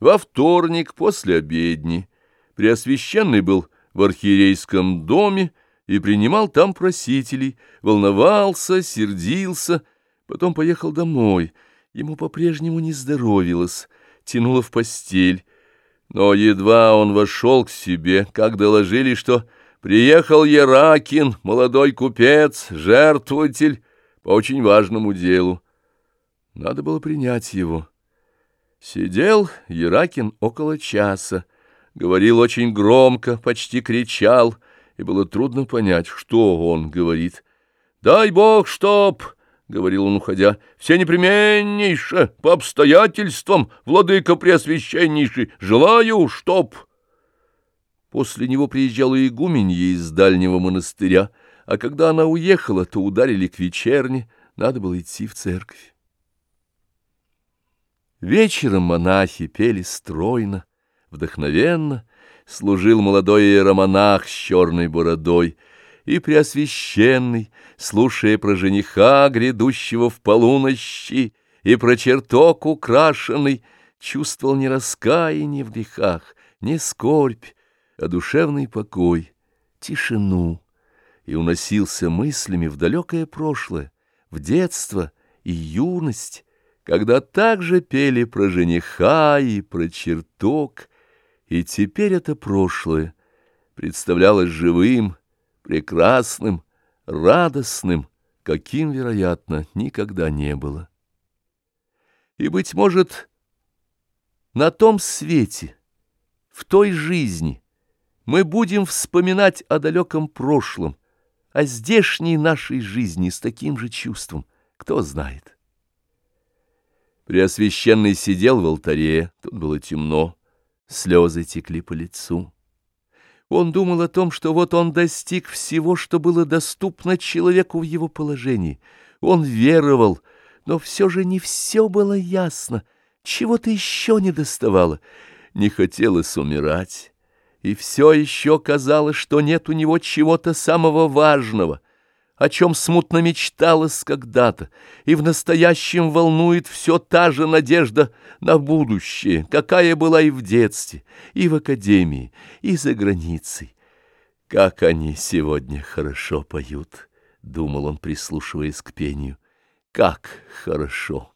Во вторник после обедни Преосвященный был в архиерейском доме и принимал там просителей, волновался, сердился, потом поехал домой. Ему по-прежнему не здоровилось, тянуло в постель. Но едва он вошел к себе, как доложили, что приехал Еракин, молодой купец, жертвователь по очень важному делу. Надо было принять его. Сидел Еракин около часа, говорил очень громко, почти кричал, и было трудно понять, что он говорит. «Дай бог, чтоб!» — говорил он, уходя, — «все непременнейше, по обстоятельствам, владыка преосвященнейший, желаю, чтоб...» После него приезжала игуменья из дальнего монастыря, а когда она уехала, то ударили к вечерне, надо было идти в церковь. Вечером монахи пели стройно, вдохновенно, служил молодой иеромонах с черной бородой, и Преосвященный, слушая про жениха, грядущего в полунощи, и про чертог украшенный, чувствовал не раскаяние в грехах, не скорбь, а душевный покой, тишину, и уносился мыслями в далекое прошлое, в детство и юность, когда также пели про жениха и про чертог, и теперь это прошлое представлялось живым, прекрасным, радостным, каким, вероятно, никогда не было. И, быть может, на том свете, в той жизни мы будем вспоминать о далеком прошлом, о здешней нашей жизни с таким же чувством, кто знает. Преосвященный сидел в алтаре, тут было темно, слезы текли по лицу. Он думал о том, что вот он достиг всего, что было доступно человеку в его положении. Он веровал, но все же не все было ясно, чего-то еще не доставало. Не хотелось умирать, и все еще казалось, что нет у него чего-то самого важного — о чем смутно мечталось когда-то, и в настоящем волнует все та же надежда на будущее, какая была и в детстве, и в академии, и за границей. «Как они сегодня хорошо поют!» — думал он, прислушиваясь к пению. «Как хорошо!»